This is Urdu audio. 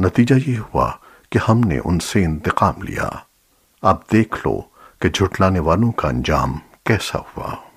نتیجہ یہ ہوا کہ ہم نے ان سے انتقام لیا۔ اب دیکھ لو کہ جھٹلانے والوں کا انجام کیسا ہوا۔